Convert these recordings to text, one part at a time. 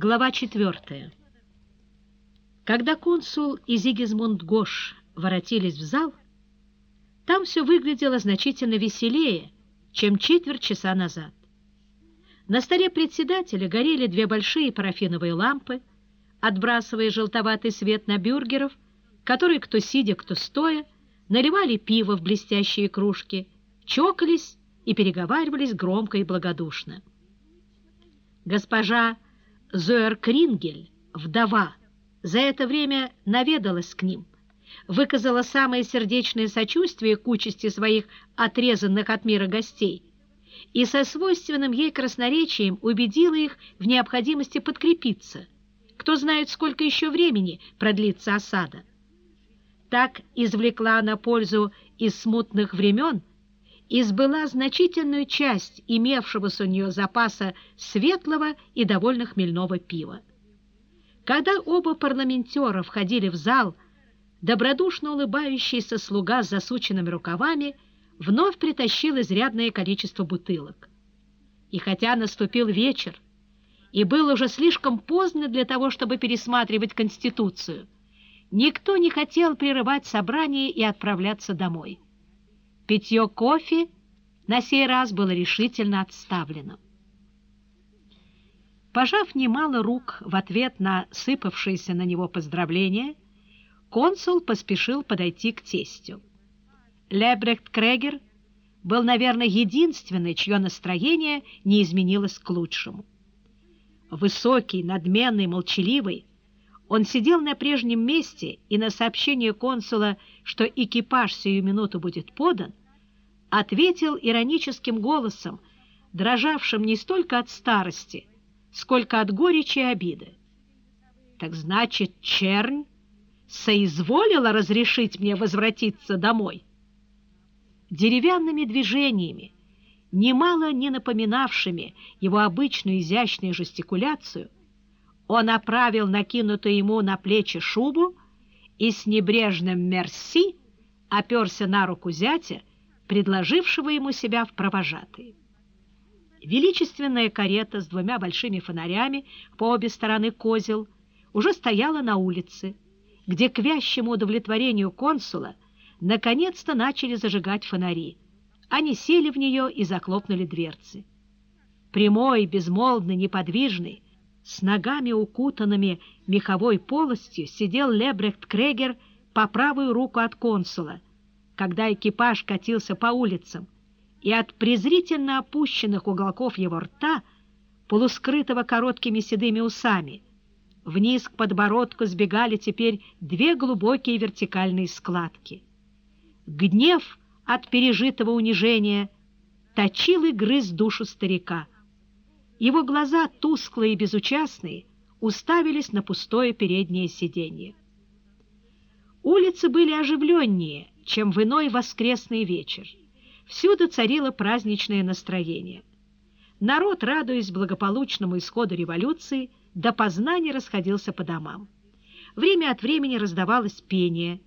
Глава 4. Когда консул и Зигизмунд Гош воротились в зал, там все выглядело значительно веселее, чем четверть часа назад. На столе председателя горели две большие парафиновые лампы, отбрасывая желтоватый свет на бюргеров, которые, кто сидя, кто стоя, наливали пиво в блестящие кружки, чокались и переговаривались громко и благодушно. Госпожа Зоер Крингель, вдова, за это время наведалась к ним, выказала самое сердечное сочувствие к участи своих отрезанных от мира гостей и со свойственным ей красноречием убедила их в необходимости подкрепиться. Кто знает, сколько еще времени продлится осада. Так извлекла она пользу из смутных времен избыла значительную часть имевшегося у нее запаса светлого и довольно хмельного пива. Когда оба парламентера входили в зал, добродушно улыбающийся слуга с засученными рукавами вновь притащил изрядное количество бутылок. И хотя наступил вечер, и было уже слишком поздно для того, чтобы пересматривать Конституцию, никто не хотел прерывать собрание и отправляться домой. Питье кофе на сей раз было решительно отставлено. Пожав немало рук в ответ на сыпавшиеся на него поздравления, консул поспешил подойти к тестю. Лебрехт Крегер был, наверное, единственный, чье настроение не изменилось к лучшему. Высокий, надменный, молчаливый, он сидел на прежнем месте, и на сообщение консула, что экипаж сию минуту будет подан, ответил ироническим голосом, дрожавшим не столько от старости, сколько от горечи и обиды. «Так значит, чернь соизволила разрешить мне возвратиться домой?» Деревянными движениями, немало не напоминавшими его обычную изящную жестикуляцию, он направил накинутую ему на плечи шубу и с небрежным «мерси» оперся на руку зятя, предложившего ему себя в провожатые. Величественная карета с двумя большими фонарями по обе стороны козел уже стояла на улице, где к вящему удовлетворению консула наконец-то начали зажигать фонари. Они сели в нее и захлопнули дверцы. Прямой, безмолвный, неподвижный, с ногами укутанными меховой полостью сидел Лебрехт Крегер по правую руку от консула — когда экипаж катился по улицам, и от презрительно опущенных уголков его рта, полускрытого короткими седыми усами, вниз к подбородку сбегали теперь две глубокие вертикальные складки. Гнев от пережитого унижения точил и грыз душу старика. Его глаза, тусклые и безучастные, уставились на пустое переднее сиденье. Улицы были оживленнее, чем в иной воскресный вечер. Всюду царило праздничное настроение. Народ, радуясь благополучному исходу революции, до познания расходился по домам. Время от времени раздавалось пение.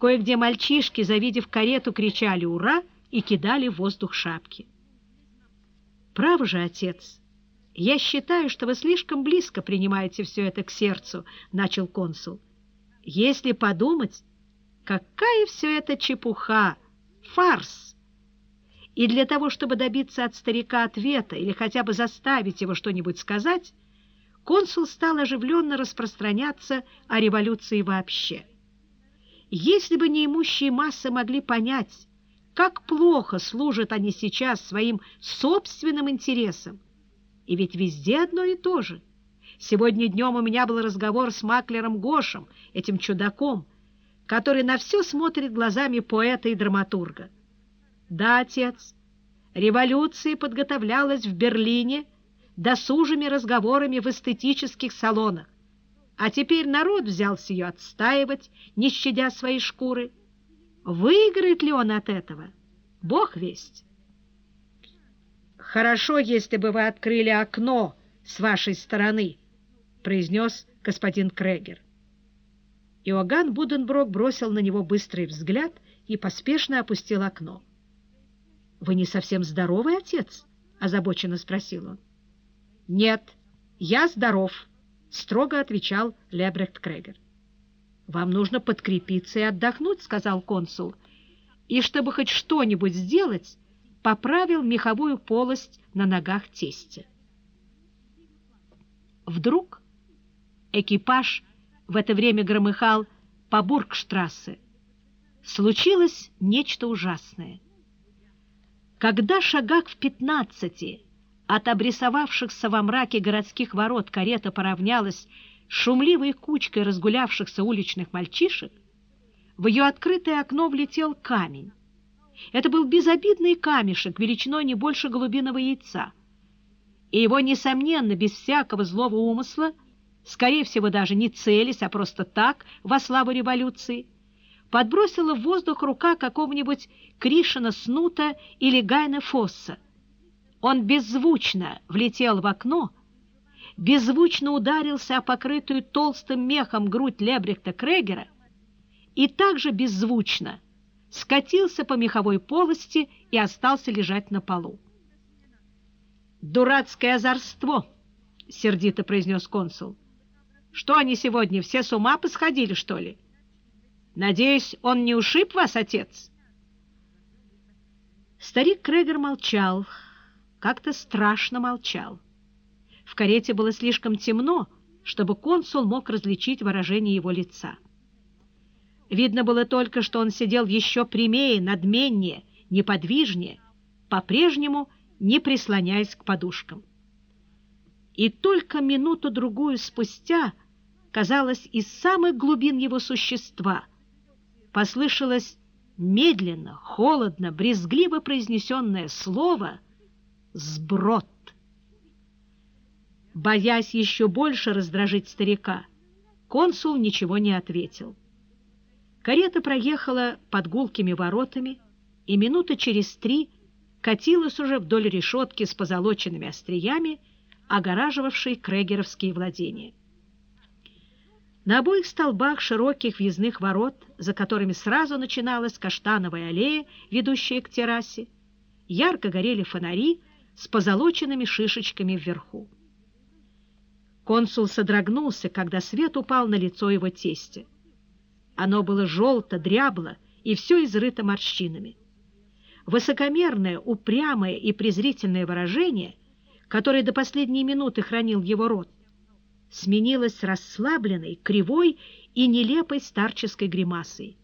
Кое-где мальчишки, завидев карету, кричали «Ура!» и кидали в воздух шапки. «Право же, отец, я считаю, что вы слишком близко принимаете все это к сердцу», — начал консул. «Если подумать, Какая все это чепуха! Фарс! И для того, чтобы добиться от старика ответа или хотя бы заставить его что-нибудь сказать, консул стал оживленно распространяться о революции вообще. Если бы неимущие массы могли понять, как плохо служат они сейчас своим собственным интересам, и ведь везде одно и то же. Сегодня днем у меня был разговор с маклером Гошем, этим чудаком, который на все смотрит глазами поэта и драматурга. Да, отец, революция подготовлялась в Берлине досужими разговорами в эстетических салонах, а теперь народ взялся ее отстаивать, не щадя своей шкуры. Выиграет ли он от этого? Бог весть. «Хорошо, если бы вы открыли окно с вашей стороны», — произнес господин Крегер. Иоганн Буденброк бросил на него быстрый взгляд и поспешно опустил окно. — Вы не совсем здоровый, отец? — озабоченно спросил он. — Нет, я здоров, — строго отвечал Лебрехт Крегер. «Вам нужно подкрепиться и отдохнуть», — сказал консул, и, чтобы хоть что-нибудь сделать, поправил меховую полость на ногах тестя. Вдруг экипаж в это время громыхал по Бургштрассе. Случилось нечто ужасное. Когда шагах в пятнадцати от обрисовавшихся во мраке городских ворот карета поравнялась с шумливой кучкой разгулявшихся уличных мальчишек, в ее открытое окно влетел камень. Это был безобидный камешек, величиной не больше голубиного яйца. И его, несомненно, без всякого злого умысла, скорее всего, даже не целясь, а просто так, во славу революции, подбросила в воздух рука какого-нибудь Кришина Снута или Гайна Фосса. Он беззвучно влетел в окно, беззвучно ударился о покрытую толстым мехом грудь Лебрехта Крегера и также беззвучно скатился по меховой полости и остался лежать на полу. «Дурацкое озорство!» — сердито произнес консул. «Что они сегодня, все с ума посходили, что ли? Надеюсь, он не ушиб вас, отец?» Старик Крегер молчал, как-то страшно молчал. В карете было слишком темно, чтобы консул мог различить выражение его лица. Видно было только, что он сидел еще прямее, надменнее, неподвижнее, по-прежнему не прислоняясь к подушкам. И только минуту-другую спустя, казалось, из самых глубин его существа послышалось медленно, холодно, брезгливо произнесенное слово «сброд». Боясь еще больше раздражить старика, консул ничего не ответил. Карета проехала под гулкими воротами, и минуты через три катилась уже вдоль решетки с позолоченными остриями, огораживавшей крегеровские владения. На обоих столбах широких въездных ворот, за которыми сразу начиналась каштановая аллея, ведущая к террасе, ярко горели фонари с позолоченными шишечками вверху. Консул содрогнулся, когда свет упал на лицо его тестя. Оно было желто, дрябло и все изрыто морщинами. Высокомерное, упрямое и презрительное выражение, которое до последней минуты хранил его рот, сменилось расслабленной, кривой и нелепой старческой гримасой.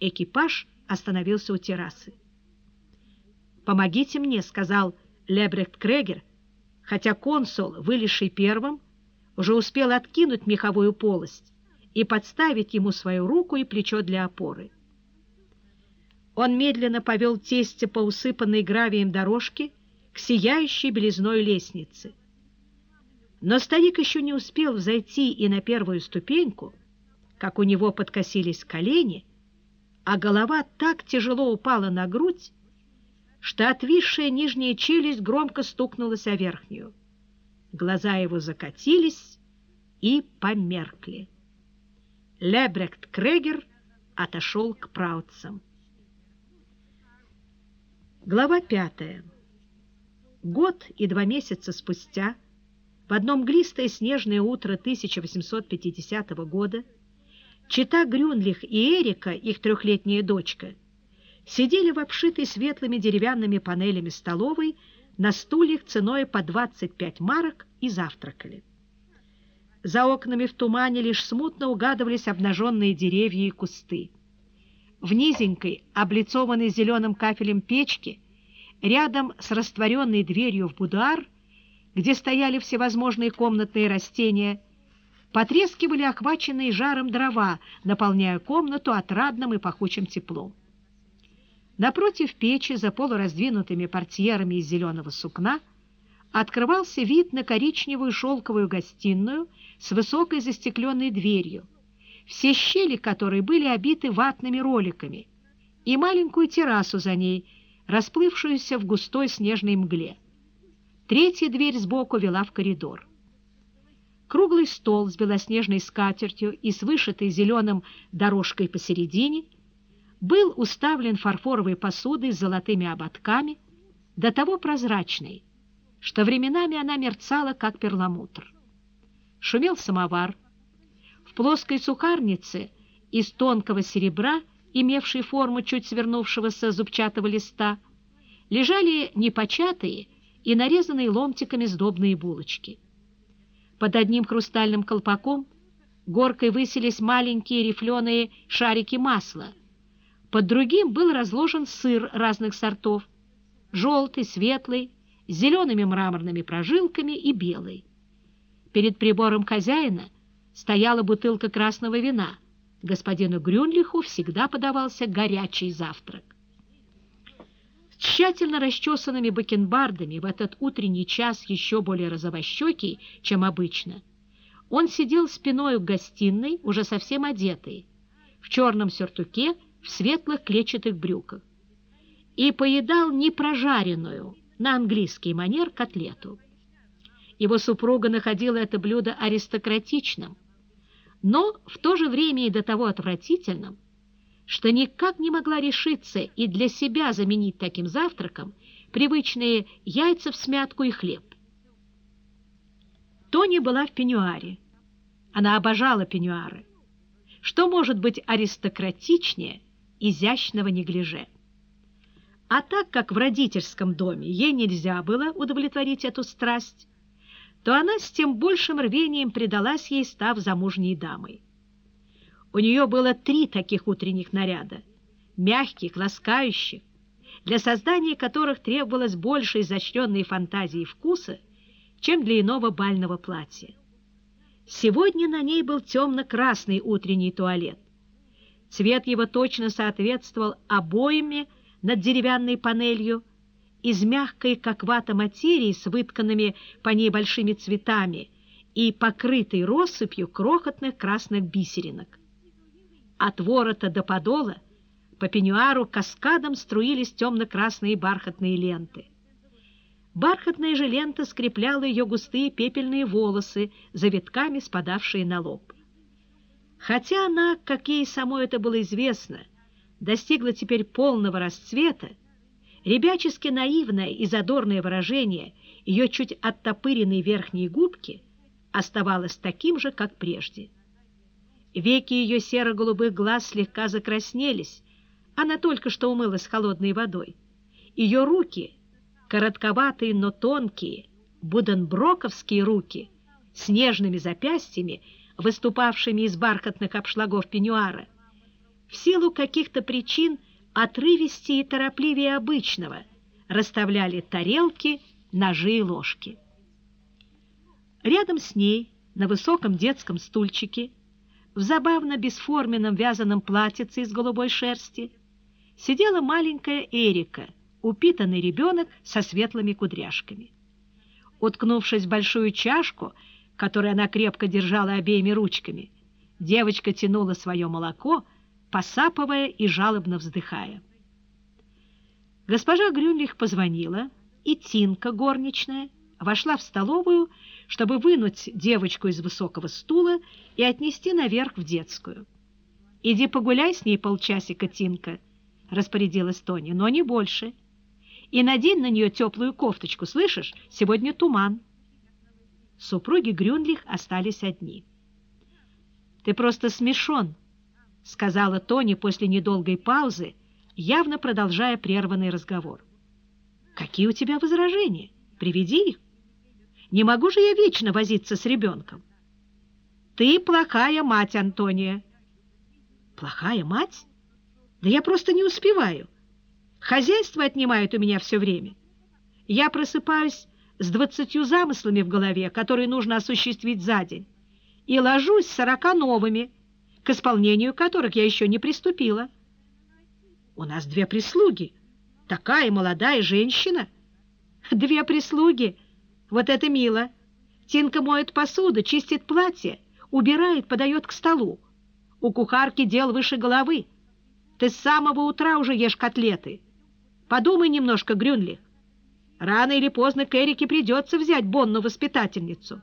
Экипаж остановился у террасы. «Помогите мне», — сказал Лебрехт Крегер, хотя консул, вылезший первым, уже успел откинуть меховую полость и подставить ему свою руку и плечо для опоры. Он медленно повел тестя по усыпанной гравием дорожке к сияющей белизной лестнице. Но старик еще не успел взойти и на первую ступеньку, как у него подкосились колени, а голова так тяжело упала на грудь, что отвисшая нижняя челюсть громко стукнулась о верхнюю. Глаза его закатились и померкли. Лебрехт Крегер отошел к праутцам. Глава пятая. Год и два месяца спустя, в одно мглистое снежное утро 1850 года, чита Грюнлих и Эрика, их трехлетняя дочка, сидели в обшитой светлыми деревянными панелями столовой на стульях ценой по 25 марок и завтракали. За окнами в тумане лишь смутно угадывались обнаженные деревья и кусты в низенькой, облицованной зеленым кафелем печке, рядом с растворенной дверью в будуар, где стояли всевозможные комнатные растения, потрескивали охваченные жаром дрова, наполняя комнату отрадным и пахучим теплом. Напротив печи, за полураздвинутыми портьерами из зеленого сукна, открывался вид на коричневую шелковую гостиную с высокой застекленной дверью, все щели которой были обиты ватными роликами, и маленькую террасу за ней, расплывшуюся в густой снежной мгле. Третья дверь сбоку вела в коридор. Круглый стол с белоснежной скатертью и с вышитой зеленым дорожкой посередине был уставлен фарфоровой посудой с золотыми ободками, до того прозрачной, что временами она мерцала, как перламутр. шумел самовар. В плоской сухарнице из тонкого серебра, имевшей форму чуть свернувшегося зубчатого листа, лежали непочатые и нарезанные ломтиками сдобные булочки. Под одним хрустальным колпаком горкой высились маленькие рифленые шарики масла. Под другим был разложен сыр разных сортов, желтый, светлый, с зелеными мраморными прожилками и белый. Перед прибором хозяина стояла бутылка красного вина. Господину Грюнлиху всегда подавался горячий завтрак. С тщательно расчесанными бакенбардами в этот утренний час еще более розовощекий, чем обычно, он сидел спиной к гостиной, уже совсем одетый, в черном сюртуке, в светлых клетчатых брюках, и поедал непрожаренную, на английский манер, котлету. Его супруга находила это блюдо аристократичным, но в то же время и до того отвратительным, что никак не могла решиться и для себя заменить таким завтраком привычные яйца в смятку и хлеб. Тони была в пеньюаре. Она обожала пеньюары. Что может быть аристократичнее изящного неглиже? А так как в родительском доме ей нельзя было удовлетворить эту страсть, то она с тем большим рвением предалась ей, став замужней дамой. У нее было три таких утренних наряда, мягких, ласкающих, для создания которых требовалось больше изощренной фантазии и вкуса, чем для иного бального платья. Сегодня на ней был темно-красный утренний туалет. Цвет его точно соответствовал обоями над деревянной панелью, из мягкой, как вата, материи с вытканными по ней большими цветами и покрытой россыпью крохотных красных бисеринок. От ворота до подола по пеньюару каскадом струились темно-красные бархатные ленты. Бархатная же лента скрепляла ее густые пепельные волосы, завитками спадавшие на лоб. Хотя она, как ей самой это было известно, достигла теперь полного расцвета, Ребячески наивное и задорное выражение ее чуть оттопыренной верхней губки оставалось таким же, как прежде. Веки ее серо-голубых глаз слегка закраснелись, она только что умылась холодной водой. Ее руки, коротковатые, но тонкие, буденброковские руки, с нежными запястьями, выступавшими из бархатных обшлагов пеньюара, в силу каких-то причин отрывистее и торопливее обычного расставляли тарелки, ножи и ложки. Рядом с ней, на высоком детском стульчике, в забавно бесформенном вязаном платьице из голубой шерсти, сидела маленькая Эрика, упитанный ребенок со светлыми кудряшками. Уткнувшись в большую чашку, которую она крепко держала обеими ручками, девочка тянула свое молоко, посапывая и жалобно вздыхая. Госпожа Грюнлих позвонила, и Тинка, горничная, вошла в столовую, чтобы вынуть девочку из высокого стула и отнести наверх в детскую. «Иди погуляй с ней полчасика, Тинка», — распорядилась Тони, — «но не больше. И надень на нее теплую кофточку, слышишь? Сегодня туман». Супруги Грюнлих остались одни. «Ты просто смешон», — сказала Тони после недолгой паузы, явно продолжая прерванный разговор. «Какие у тебя возражения? Приведи их. Не могу же я вечно возиться с ребенком». «Ты плохая мать, Антония». «Плохая мать? Да я просто не успеваю. Хозяйство отнимает у меня все время. Я просыпаюсь с двадцатью замыслами в голове, которые нужно осуществить за день, и ложусь сорока новыми, к исполнению которых я еще не приступила. У нас две прислуги. Такая молодая женщина. Две прислуги. Вот это мило. Тинка моет посуду, чистит платье, убирает, подает к столу. У кухарки дел выше головы. Ты с самого утра уже ешь котлеты. Подумай немножко, Грюнли. Рано или поздно к Эрике придется взять Бонну воспитательницу.